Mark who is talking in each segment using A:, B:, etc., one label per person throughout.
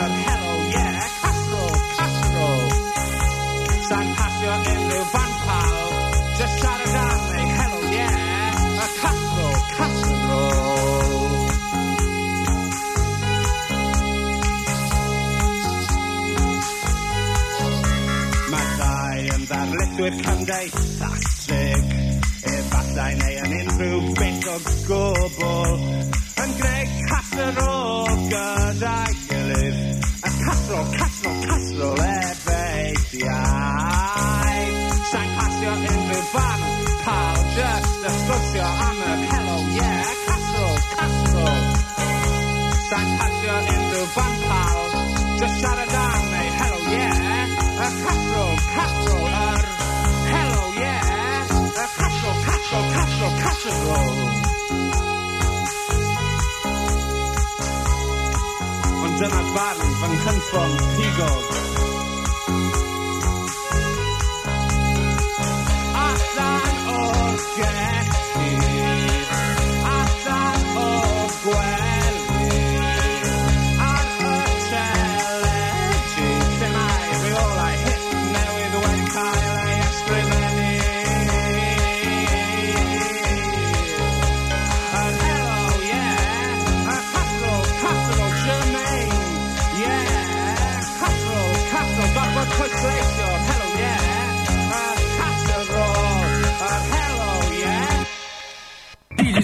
A: car, helo, ie, yeah, casserole, casserole. Sa'n pasio unrhyw fan pal, just siarad am ei, hello, yeah, a casserole, casserole. Mae ddau yn ddarlithwyr cymdeithasig, efallai neu yn unrhyw beth o gwbl, yn greu casserole gyda'i gilydd. A casserole, casserole, casserole efeithiau Sa'n pasio unrhyw fan Pal just ysgwrsio am yr hello, yeah Casserole, casserole Sa'n pasio unrhyw fan pal Just siarad am neu hello, yeah A casserole, casserole, yr uh, hello, yeah A casserole, casserole, casserole, casserole dyna barn fy nghyffon pigog Allan o'r gellid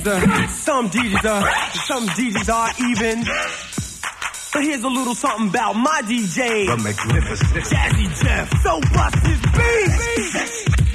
B: DJs are, some DJs are, some DJs are even. But here's a little something about my DJ.
C: The magnificent.
B: Jazzy Jeff, so bust his beat.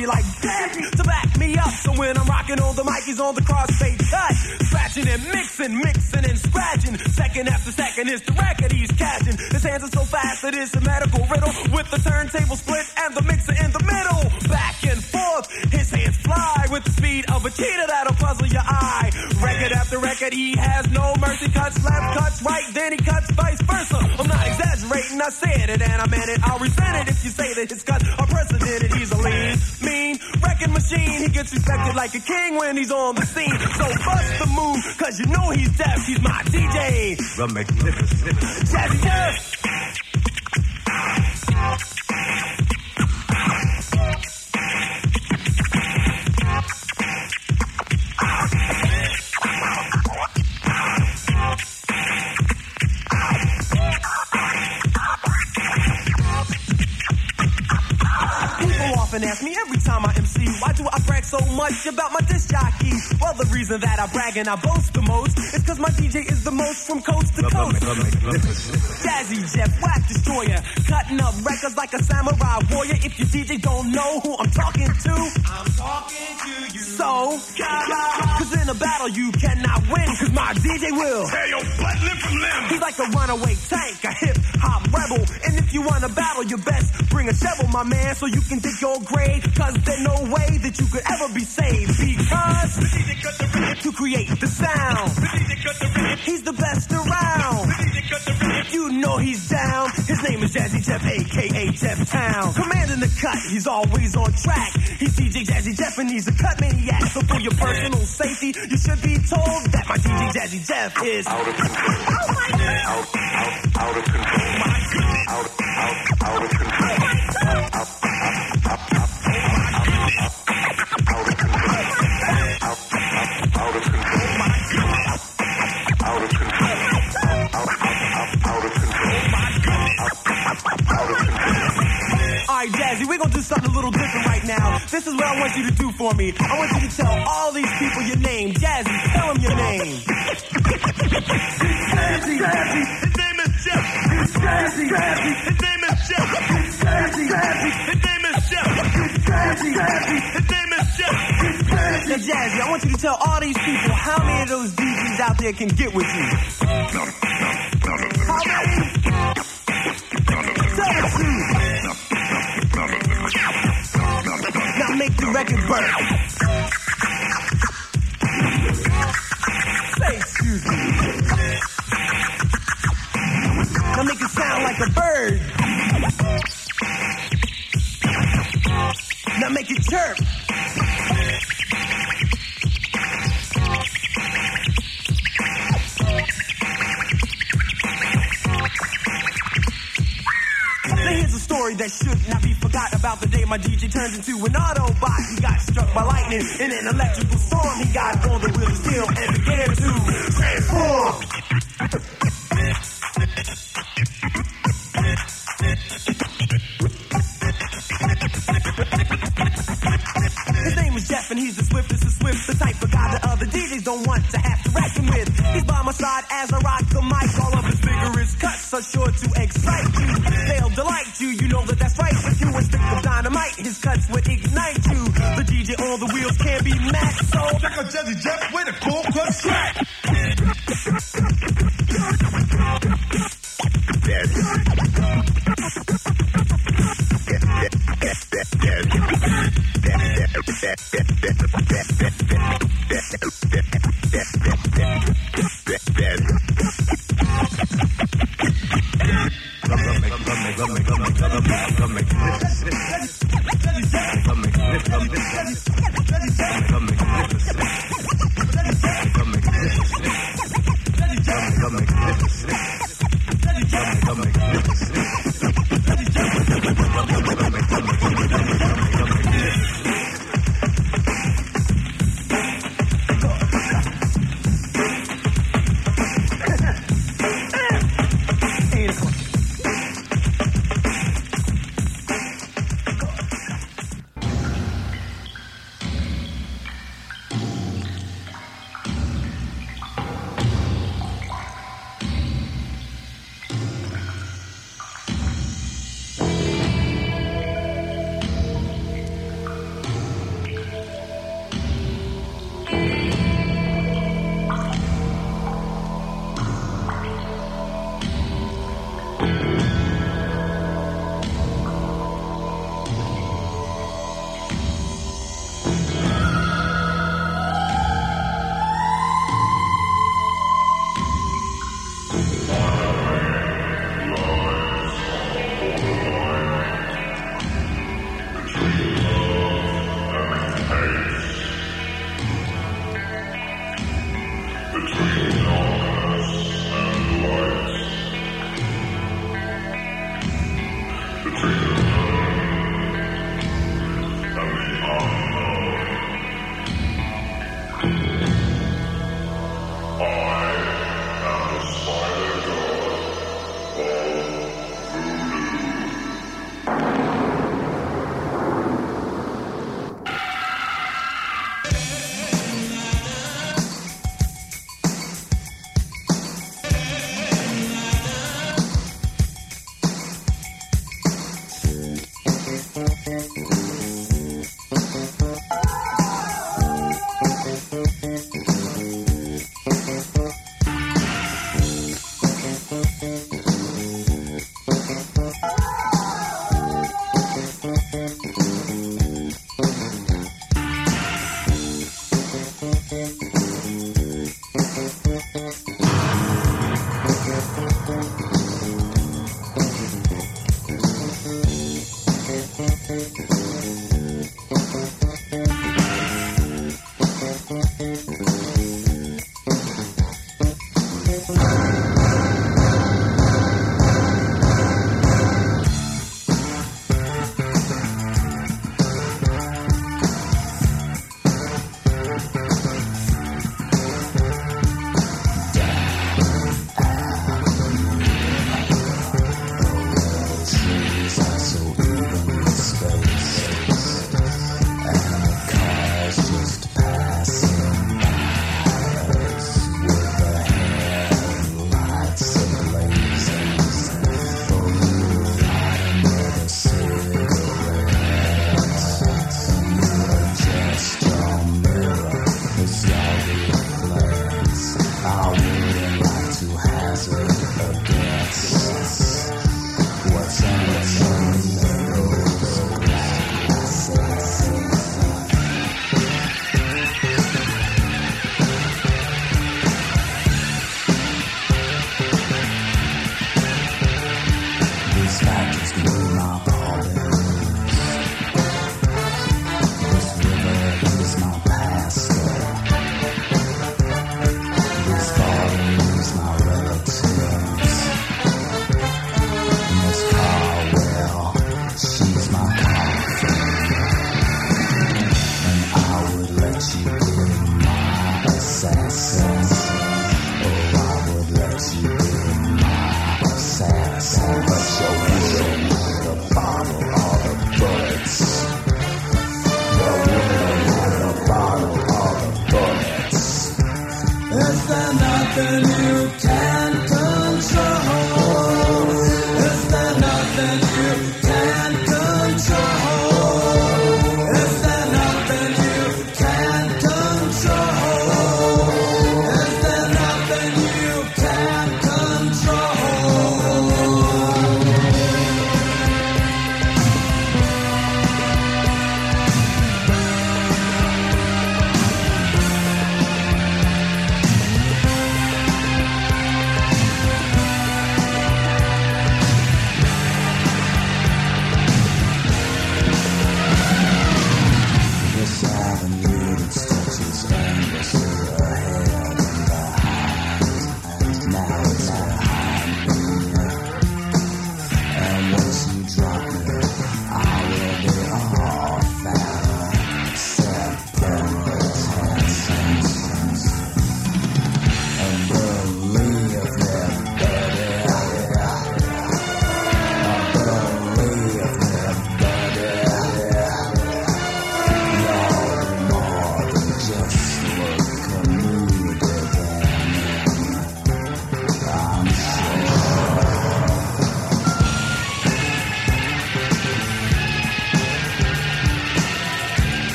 B: DJ like Jazzy to back me up. So when I'm rocking on the mic, he's on the crossfade cut. Scratching and mixing, mixing and scratching. Second after second is the record he's catching. His hands are so fast that it's a medical riddle. With the turntable split and the mixer in the middle. Back and forth, his hands fly with the speed of a cheetah that'll puzzle your eye. Record after record, he has no mercy. Cuts left, cuts right, then he cuts machine. He respected like a king when he's on the scene. So bust the move, cause you know he's deaf. He's my DJ.
C: The magnificent.
B: Jazzy Jeff. Much about my disc jockey? Well, the reason that I brag and I boast the most is because my DJ is the most from coast to coast. Jazzy Jeff, whack destroyer, cutting up records like a samurai warrior. If your DJ don't know who I'm talking to, I'm talking to you. So, cause in a battle you cannot win, cause my DJ will.
C: Tear your butt limb from limb.
B: He's like a runaway tank, a hip rebel. And if you wanna battle, you best bring a shovel, my man, so you can dig your grave. Cause there's no way that you could ever be saved. Because to create the sound, he's the best around. Know he's down. His name is Jazzy Jeff, aka Jeff Townes. Commanding the cut, he's always on track. He's DJ Jazzy Jeff and he's a cut maniac. So for your personal safety, you should be told that my DJ Jazzy Jeff is
D: out of control.
B: Oh my God.
D: Out, out, out of control.
B: My goodness.
D: Out, out, out of control. Up, up, up,
B: This is what I want you to do for me. I want you to tell all these people your name. Jazzy, tell them your name.
C: Jazzy, Jazzy. His name is Jeff. Jazzy, Jazzy. His name is Jeff. His name is Jeff. His name is Jeff.
B: Now, Jazzy, I want you to tell all these people how many of those DJs out there can get with you. How many? Make the record burn. Say excuse me. Now make it sound like a bird. Now make it chirp. That should not be forgot about the day my DJ turned into an Autobot. He got struck by lightning in an electrical storm. He got on the wheel steel and began to transform. His name is Jeff and he's the swiftest of swift, the type of guy that other DJs don't want to have to reckon with. He's by my side as I rock the mic. All of his vigorous cuts are sure to
C: Out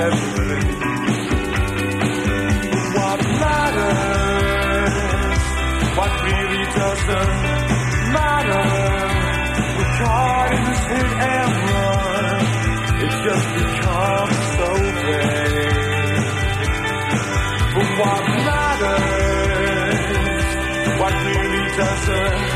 E: What matters, what really doesn't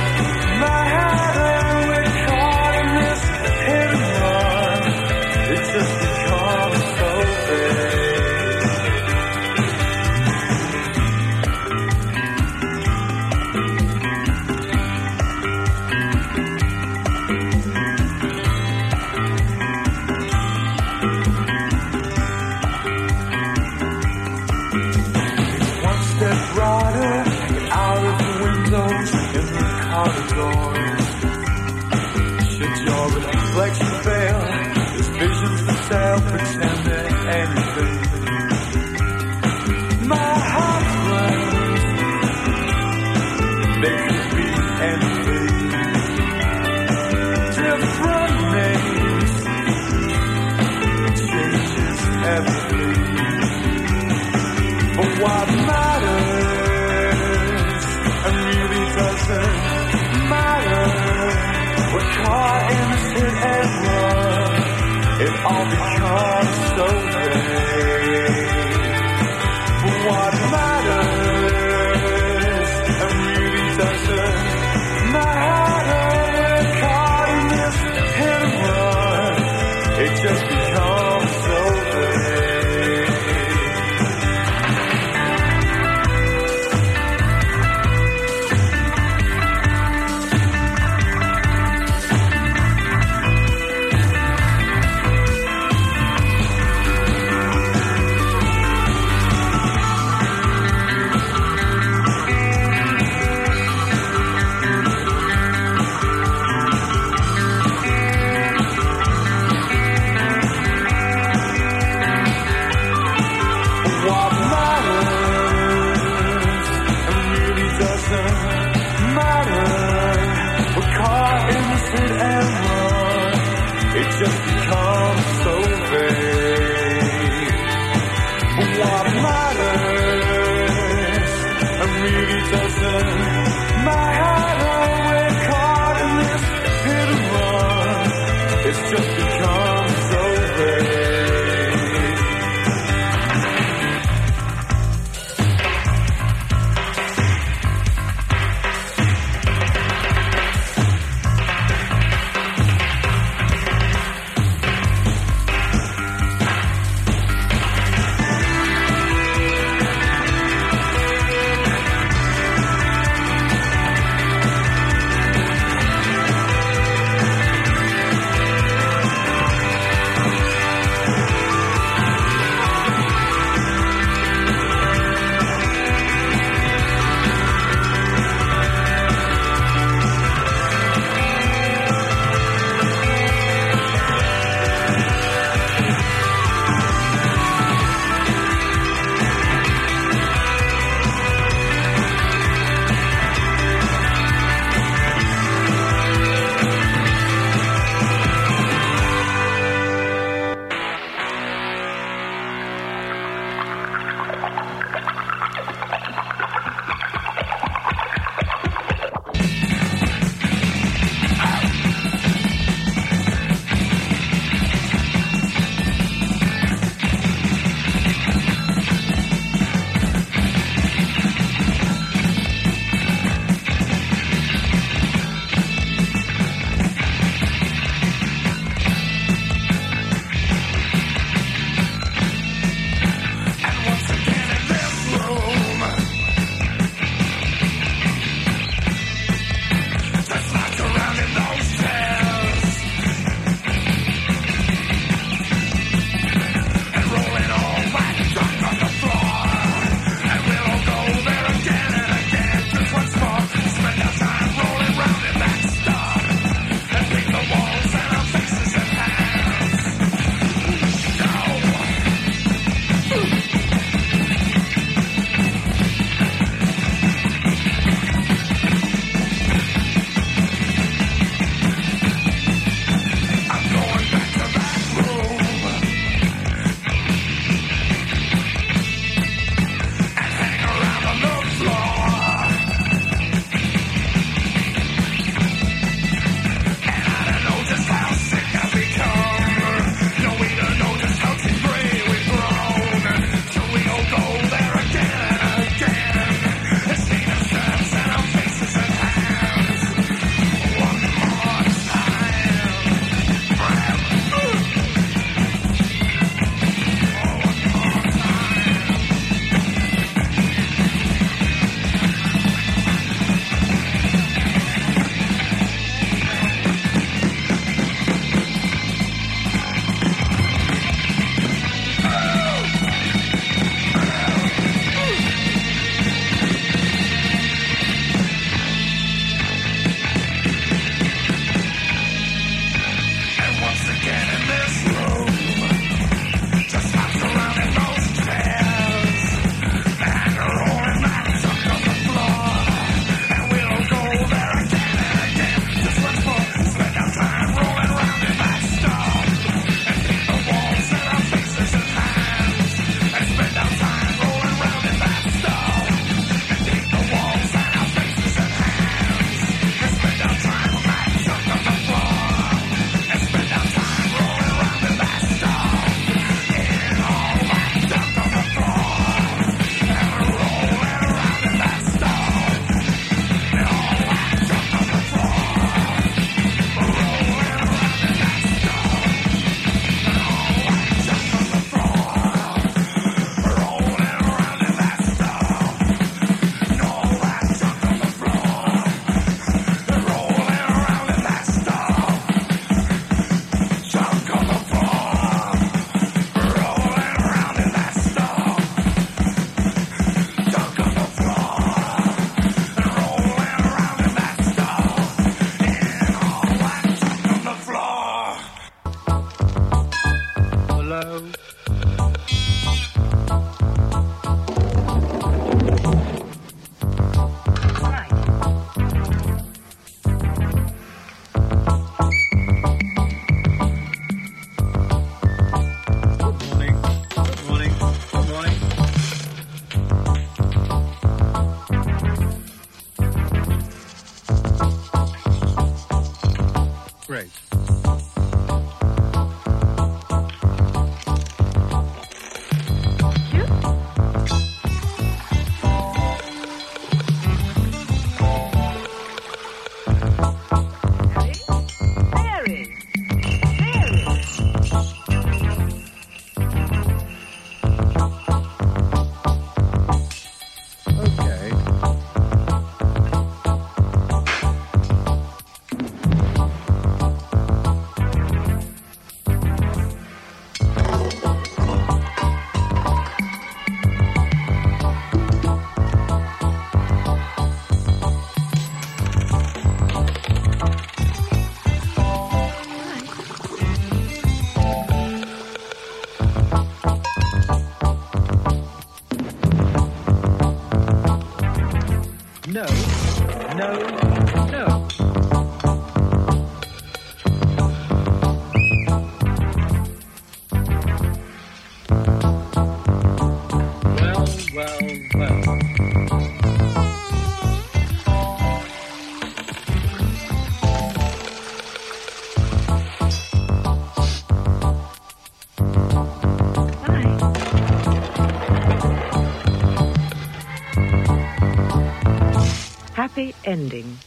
F: Happy ending.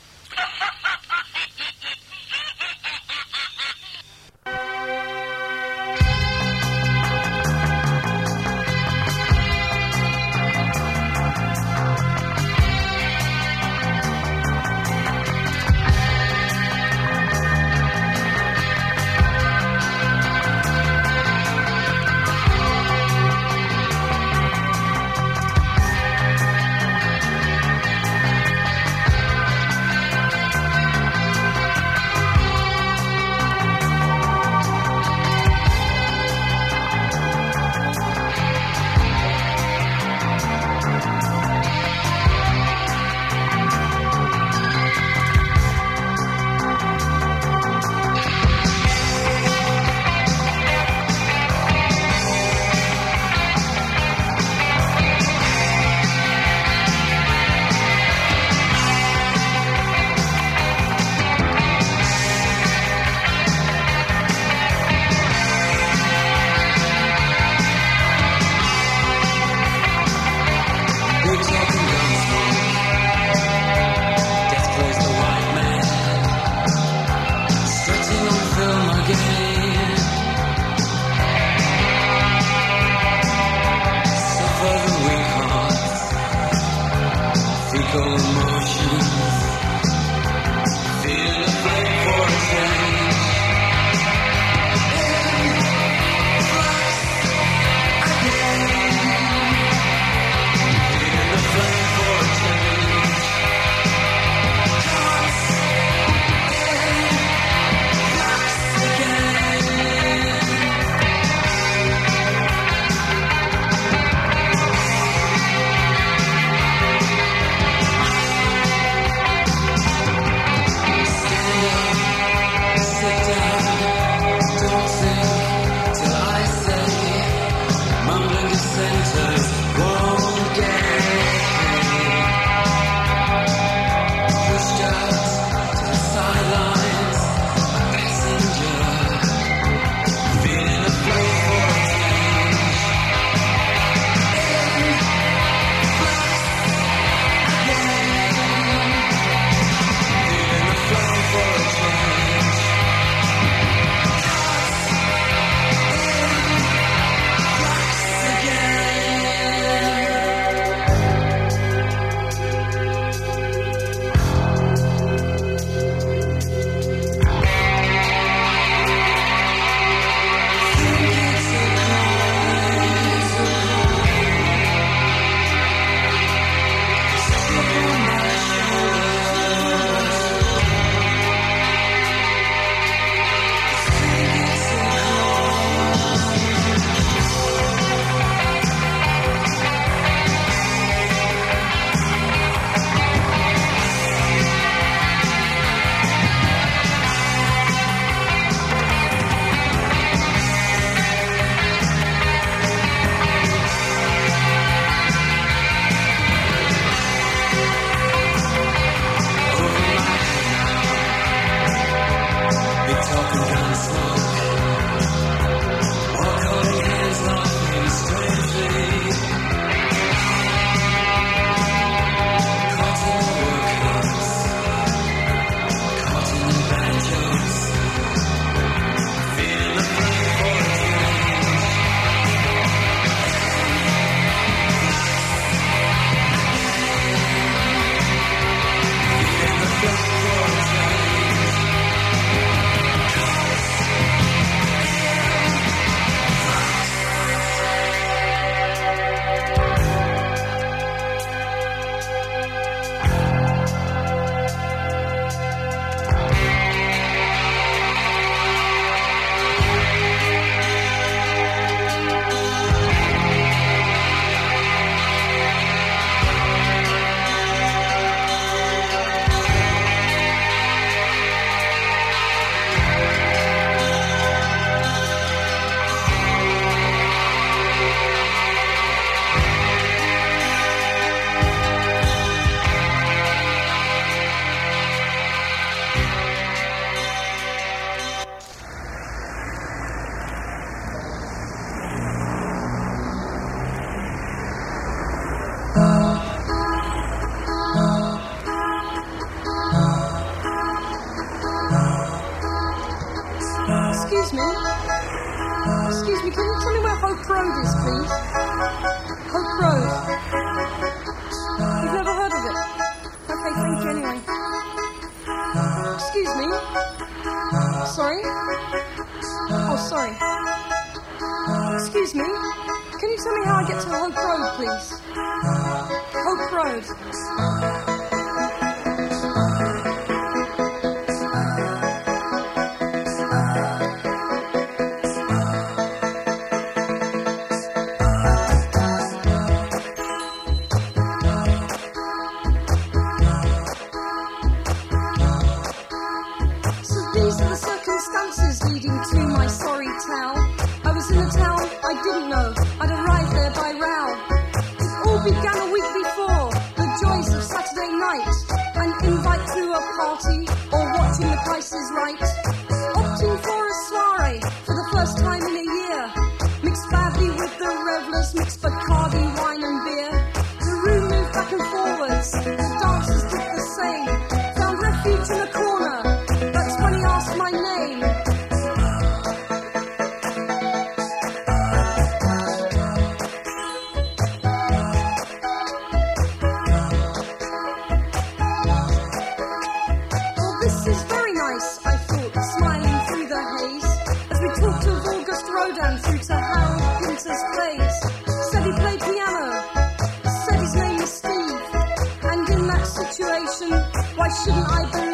G: Shouldn't I believe